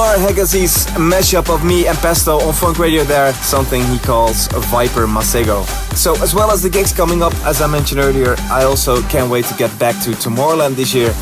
Omar Hegazy's mashup of me and Pessto on Fonk Radio there, something he calls Viper Masego. So, as well as the gigs coming up, as I mentioned earlier, I also can't wait to get back to Tomorrowland this year